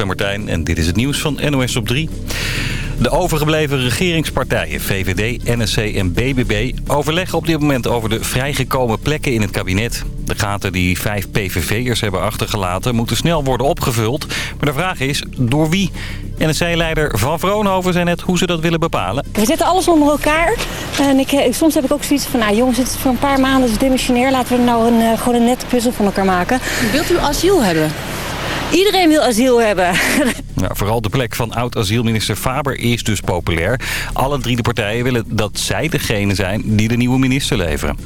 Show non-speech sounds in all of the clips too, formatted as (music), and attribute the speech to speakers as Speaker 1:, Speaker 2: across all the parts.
Speaker 1: ben Martijn en dit is het nieuws van NOS op 3. De overgebleven regeringspartijen VVD, NSC en BBB overleggen op dit moment over de vrijgekomen plekken in het kabinet. De gaten die vijf PVV'ers hebben achtergelaten moeten snel worden opgevuld. Maar de vraag is, door wie? NSC-leider Van Vroonhoven zei net hoe ze dat willen bepalen.
Speaker 2: We zetten alles onder elkaar. En ik, eh, soms heb ik ook zoiets van, nou jongens, het is voor een paar maanden is. Laten we nou een, eh, gewoon een nette puzzel van elkaar maken.
Speaker 3: Wilt u asiel hebben?
Speaker 2: Iedereen wil asiel hebben. (laughs)
Speaker 1: Nou, vooral de plek van oud-asielminister Faber is dus populair. Alle drie de partijen willen dat zij degene zijn die de nieuwe minister leveren.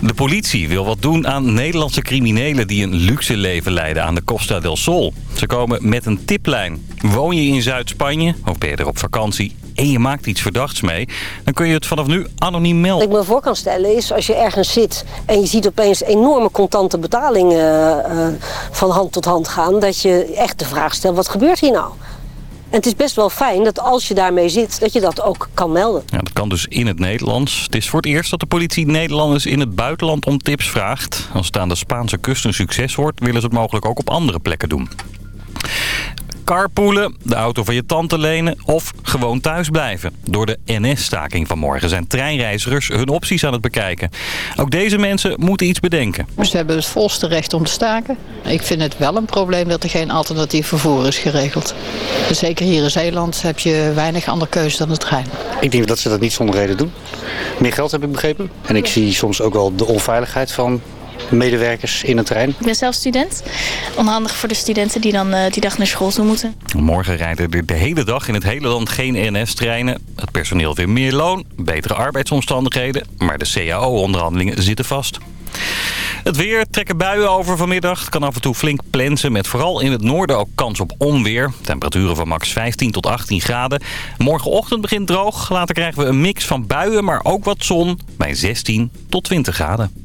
Speaker 1: De politie wil wat doen aan Nederlandse criminelen die een luxe leven leiden aan de Costa del Sol. Ze komen met een tiplijn. Woon je in Zuid-Spanje of ben je er op vakantie en je maakt iets verdachts mee... dan kun je het vanaf nu anoniem melden.
Speaker 4: Wat ik me voor kan stellen is als je ergens zit en je ziet opeens enorme contante betalingen uh, van hand tot hand gaan... dat je echt de vraag stelt, wat gebeurt hier nou? En het is best wel fijn dat als je daarmee zit, dat je dat ook kan melden.
Speaker 1: Ja, dat kan dus in het Nederlands. Het is voor het eerst dat de politie Nederlanders in het buitenland om tips vraagt. Als het aan de Spaanse kust een succes wordt, willen ze het mogelijk ook op andere plekken doen carpoolen, de auto van je tante lenen of gewoon thuis blijven. Door de NS-staking van morgen zijn treinreizigers hun opties aan het bekijken. Ook deze mensen moeten iets bedenken.
Speaker 3: Ze hebben het volste recht om te staken. Ik vind het wel een probleem dat er geen alternatief vervoer is geregeld. Zeker hier in Zeeland heb je weinig andere keuze dan de trein.
Speaker 5: Ik denk dat ze dat niet zonder reden doen. Meer geld heb ik begrepen. En ik zie soms ook wel de onveiligheid van medewerkers in het terrein.
Speaker 6: Ik ben zelf student. Onhandig voor de studenten die dan uh, die dag naar school toe moeten.
Speaker 1: Morgen rijden er de hele dag in het hele land geen NS-treinen. Het personeel wil meer loon, betere arbeidsomstandigheden. Maar de CAO-onderhandelingen zitten vast. Het weer trekken buien over vanmiddag. Het kan af en toe flink plensen met vooral in het noorden ook kans op onweer. Temperaturen van max 15 tot 18 graden. Morgenochtend begint droog. Later krijgen we een mix van buien, maar ook wat zon bij 16 tot 20 graden.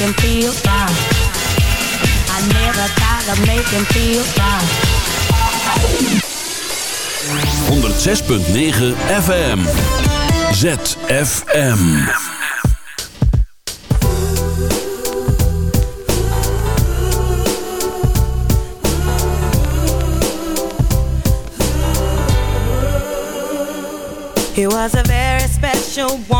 Speaker 7: him feel down. I never thought I'd making feel down.
Speaker 8: 106.9 FM ZFM.
Speaker 9: He was a very special one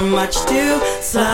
Speaker 9: much too slow.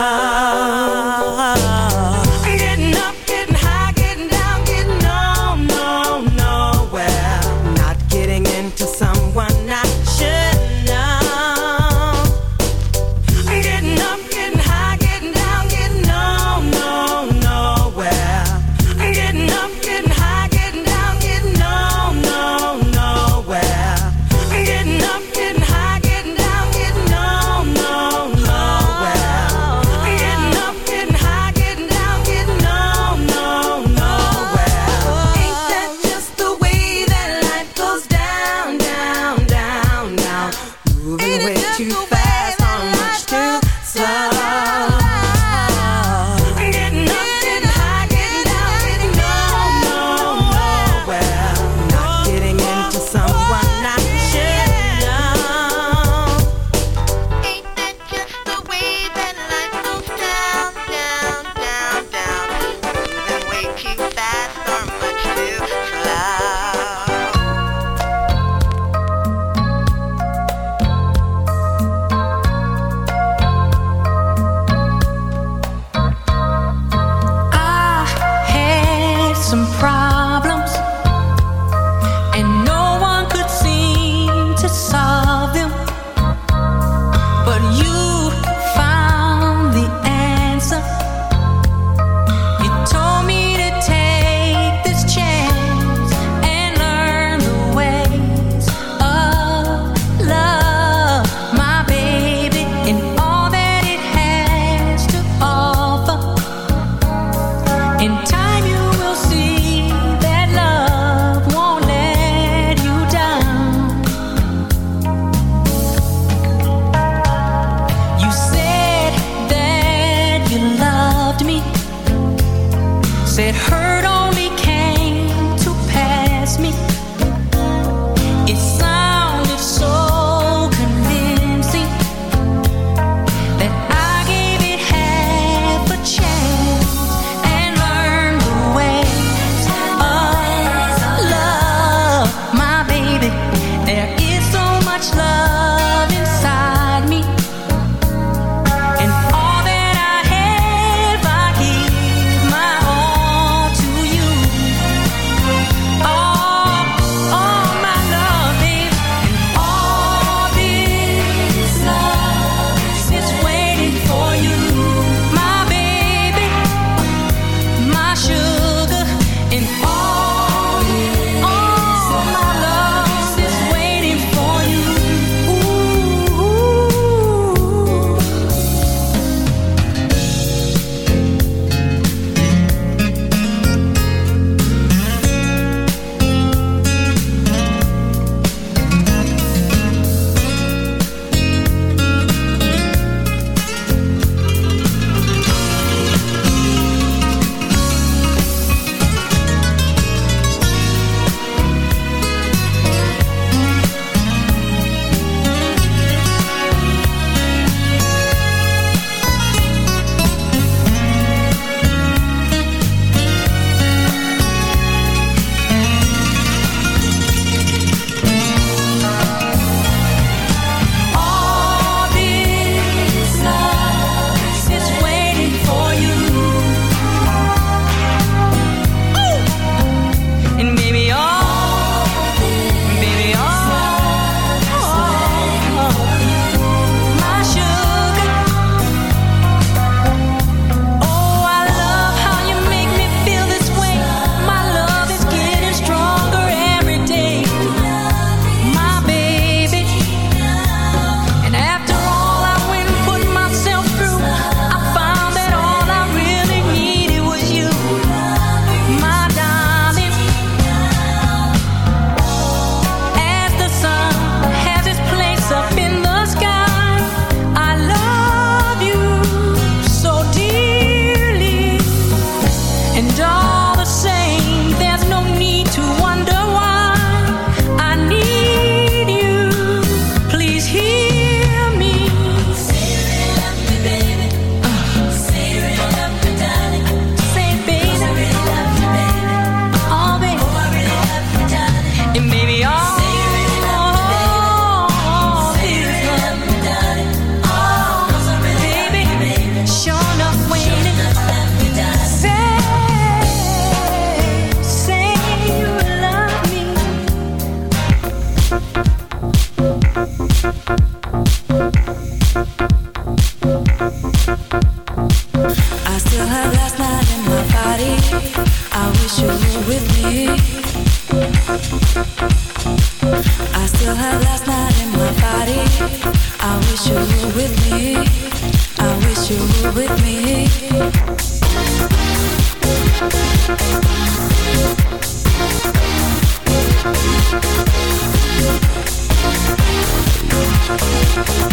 Speaker 10: Thank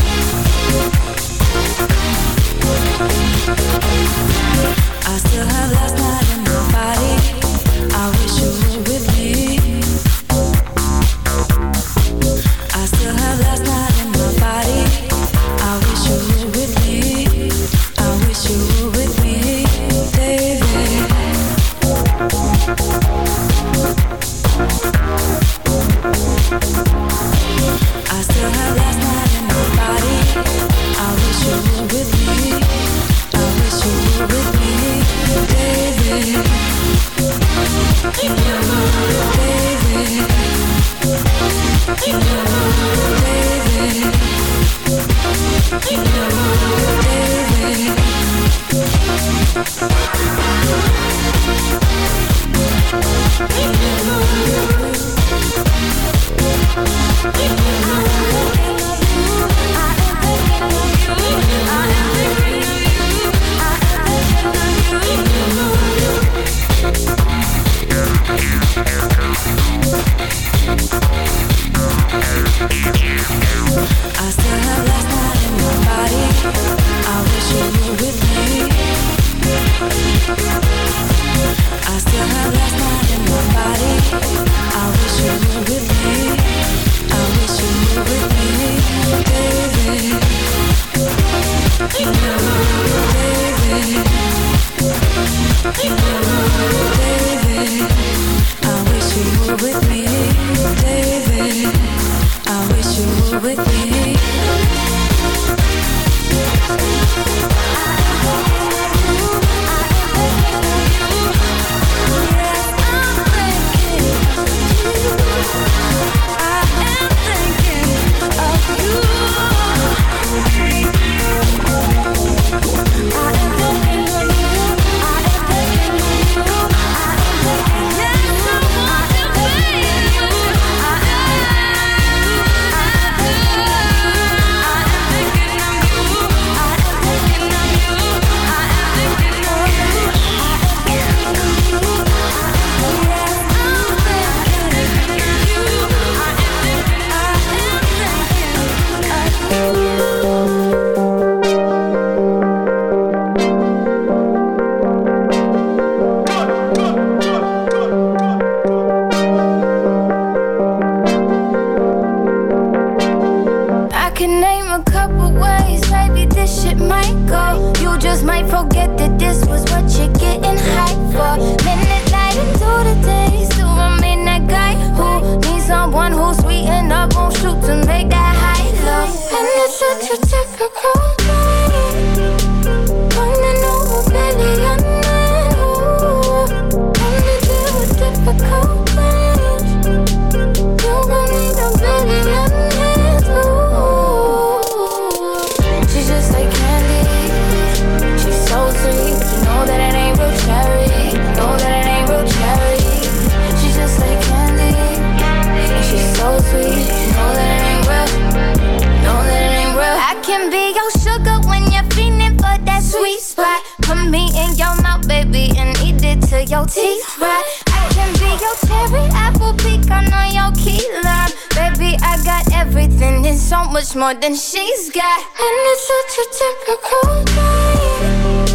Speaker 10: so much
Speaker 11: more than she's got. And it's such a typical night.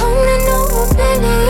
Speaker 11: Only no know, baby.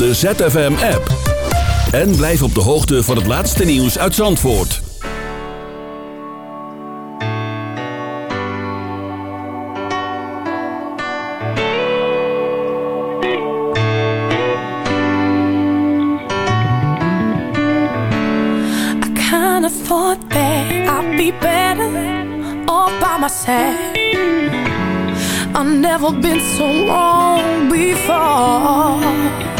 Speaker 12: de ZFM-app. En blijf op de hoogte van het laatste nieuws uit Zandvoort.
Speaker 13: I of thought that I'd be better all by myself I've never been so long before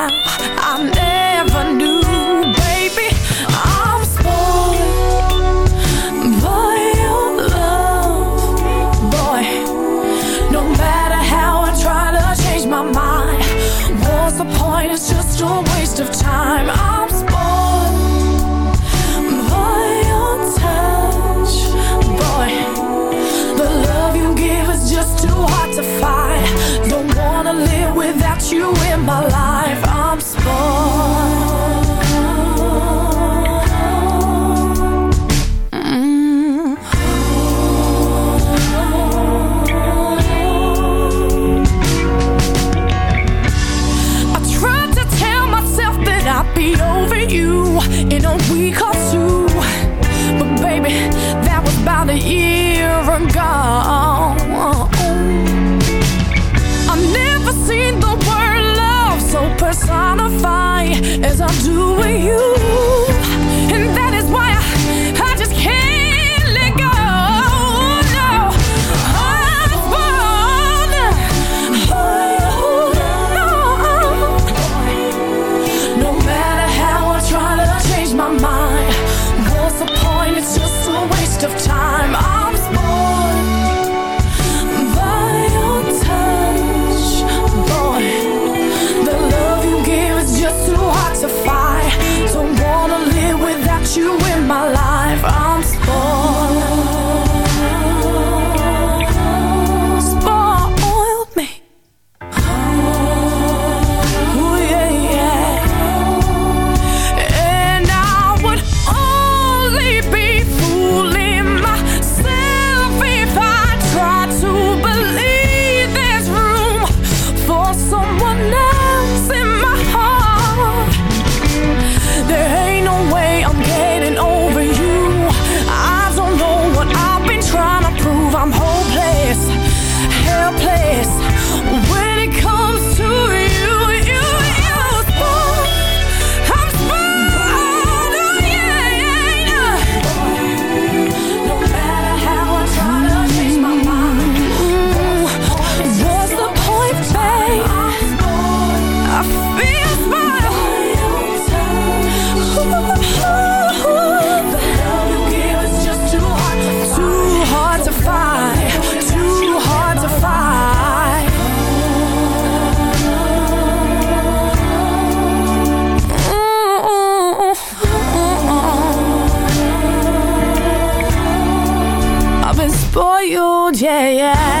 Speaker 13: yeah, yeah.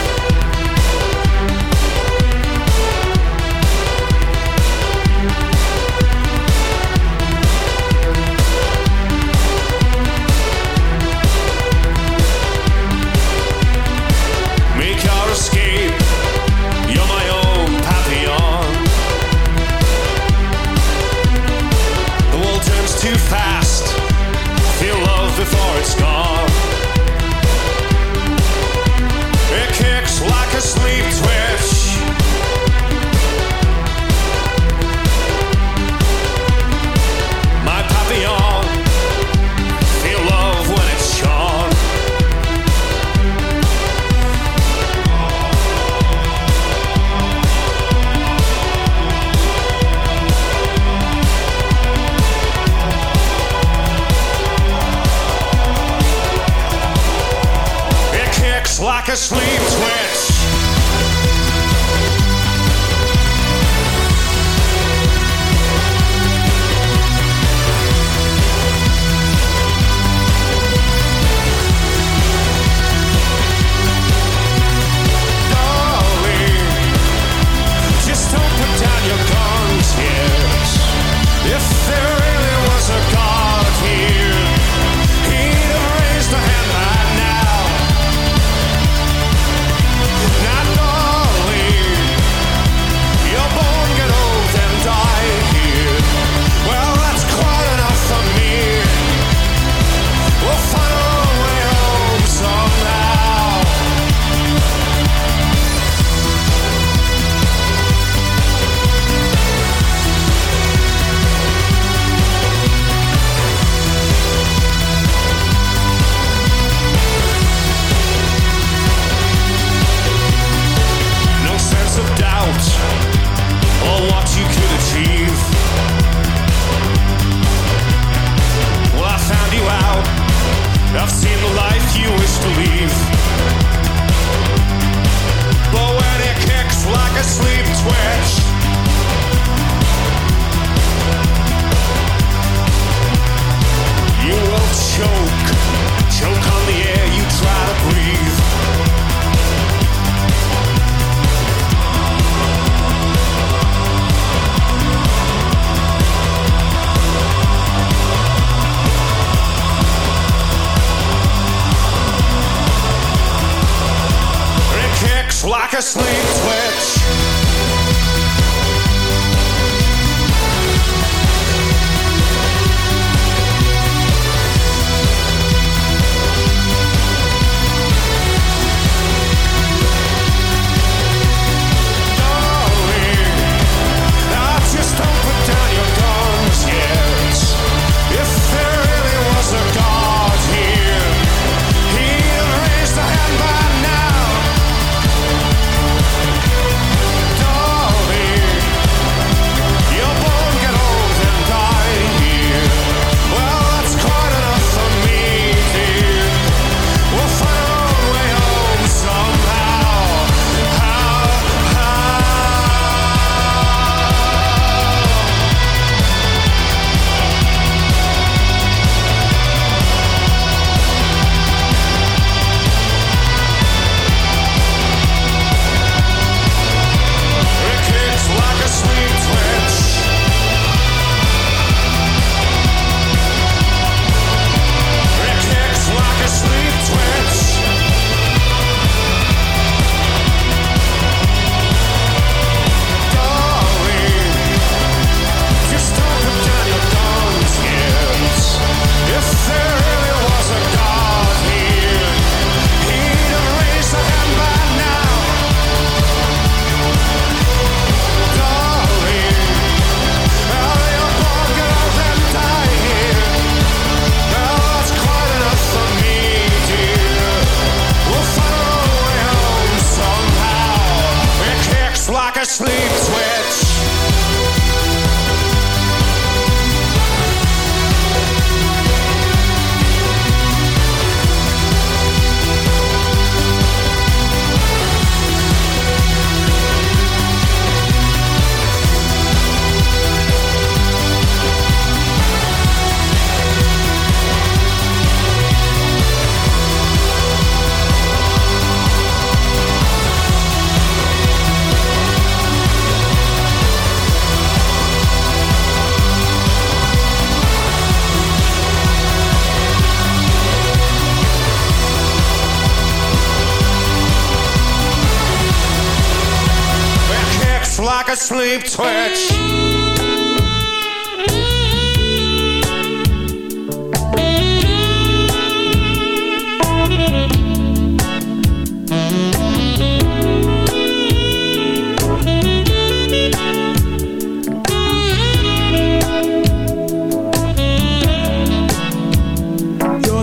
Speaker 14: a sleep twitch.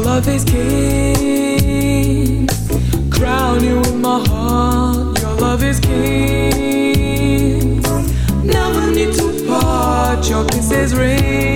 Speaker 15: love is king. Crown you in my heart. Your love is king. your kisses ring.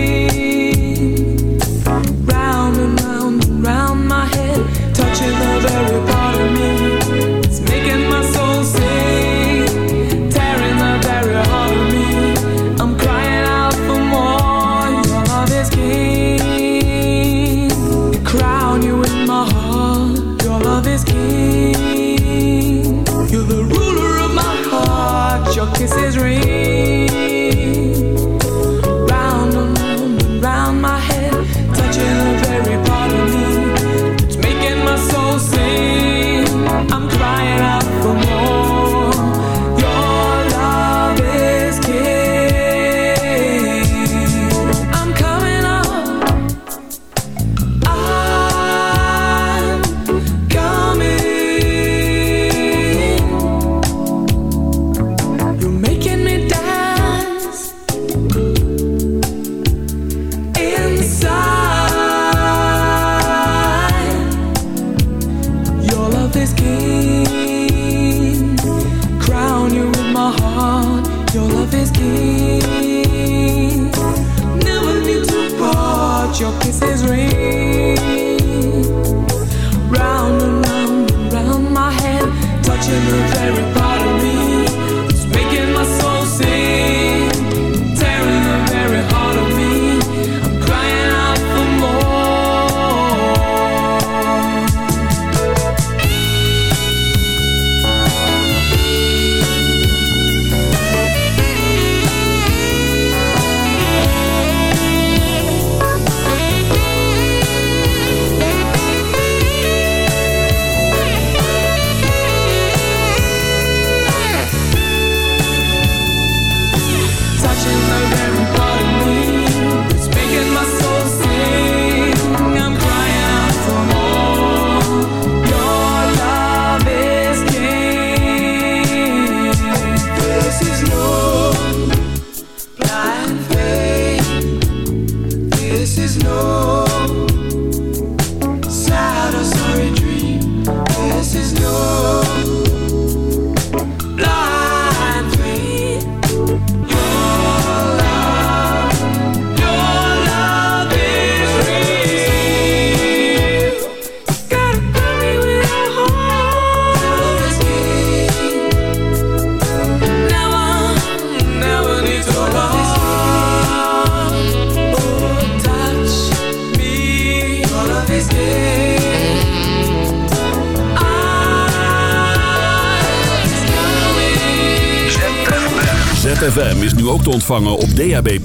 Speaker 12: ontvangen op DAB+.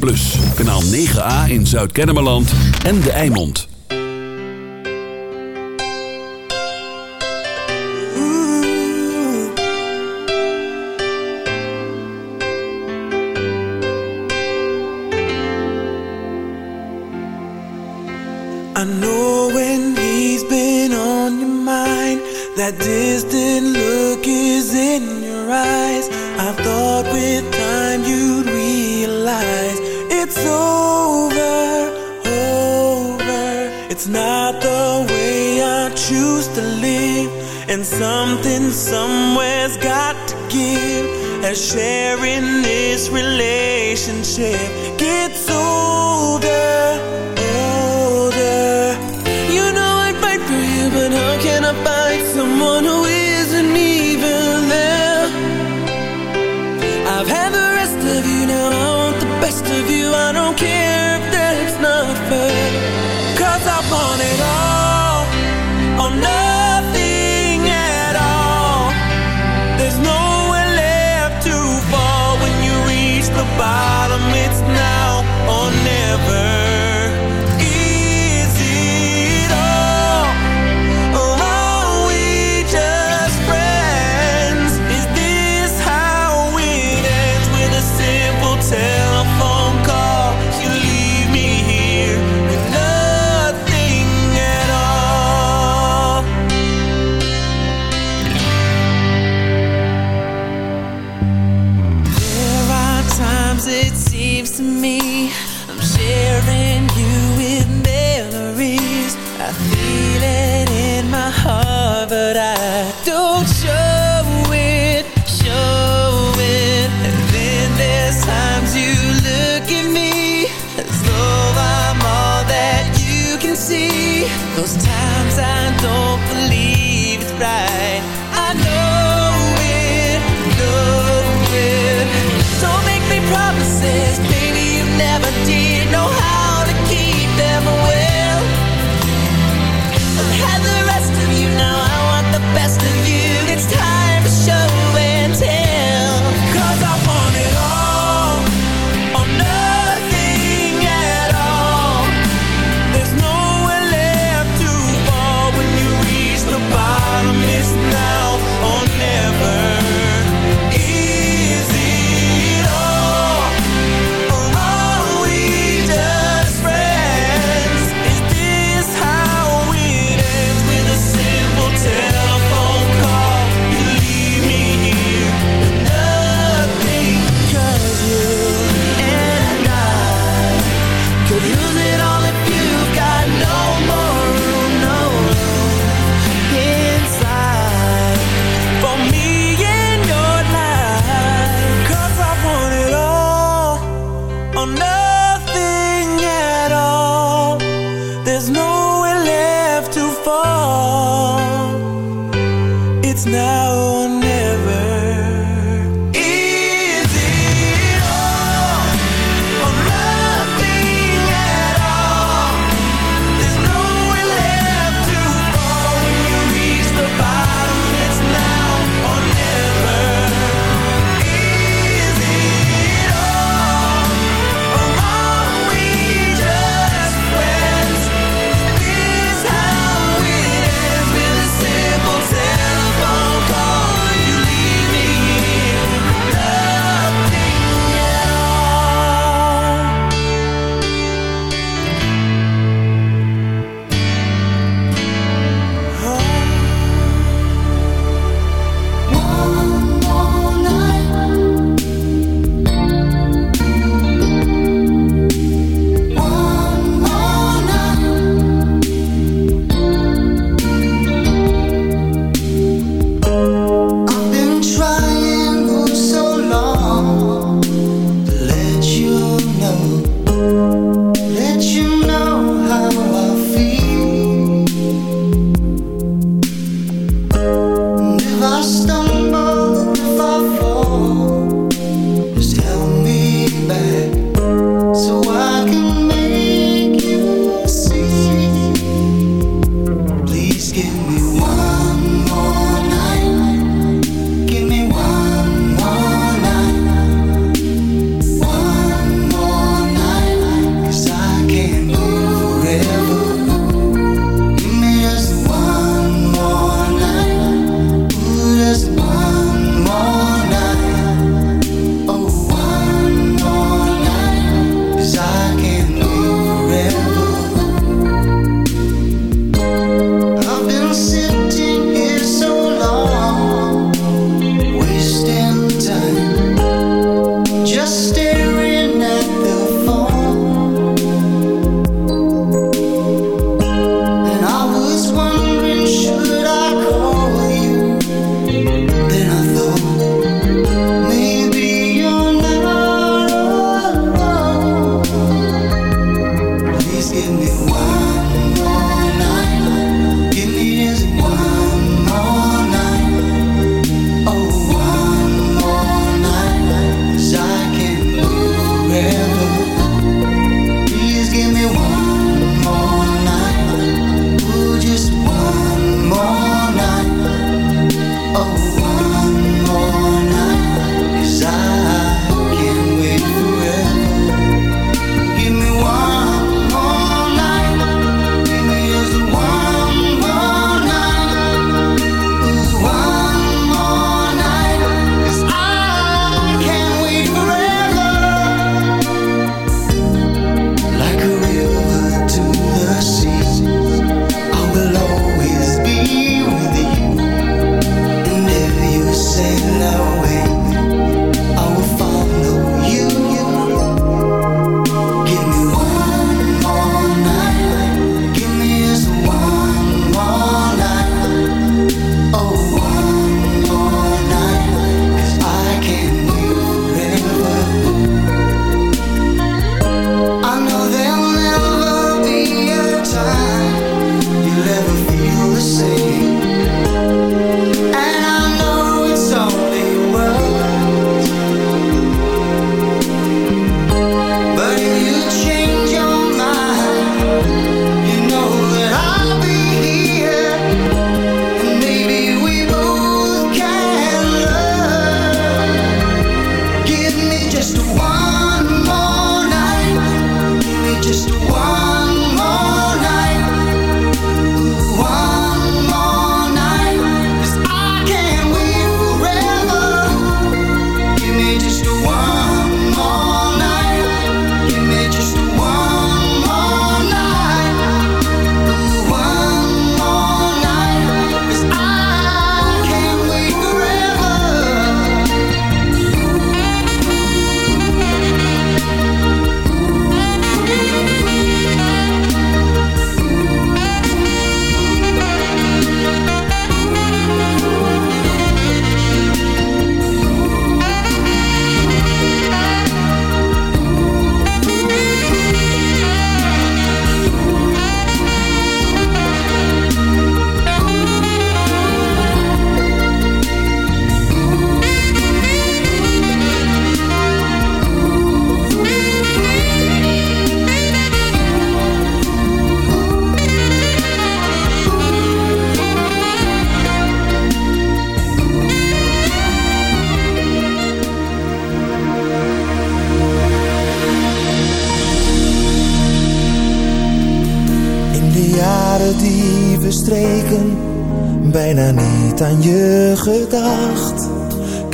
Speaker 12: Kanaal 9A in Zuid-Kennemerland en De Eimond.
Speaker 16: I know when he's been on your mind That distant look is in And something somewhere's got to give As sharing this relationship.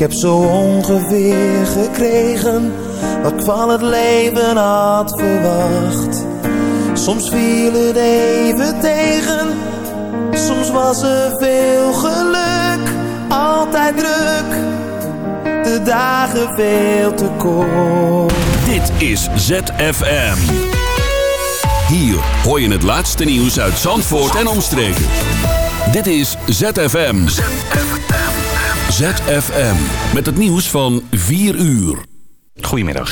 Speaker 16: heb zo ongeveer gekregen wat ik van het leven had verwacht. Soms viel het even tegen, soms was er veel geluk, altijd druk, de dagen veel te kort.
Speaker 12: Dit is ZFM. Hier hoor je het laatste nieuws uit Zandvoort en omstreken. Dit is ZFM. ZFM. ZFM. Met het nieuws van 4 uur.
Speaker 1: Goedemiddag.